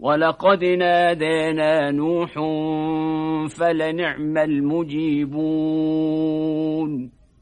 ولقد نادينا نوح فلنعم المجيبون